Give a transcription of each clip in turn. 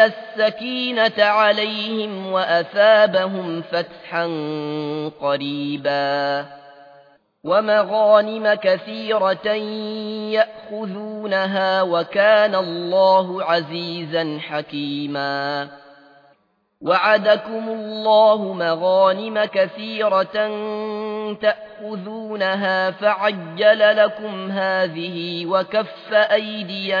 السكينة عليهم وأثابهم فتحا قريبا. ومغانم كثيرة يأخذونها وكان الله عزيزا حكيما. وعدكم الله مغانم كثيرة تأخذونها فعجل لكم هذه وكف أيدي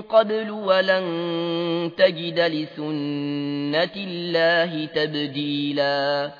قبل ولن تجد لسنة الله تبديلاً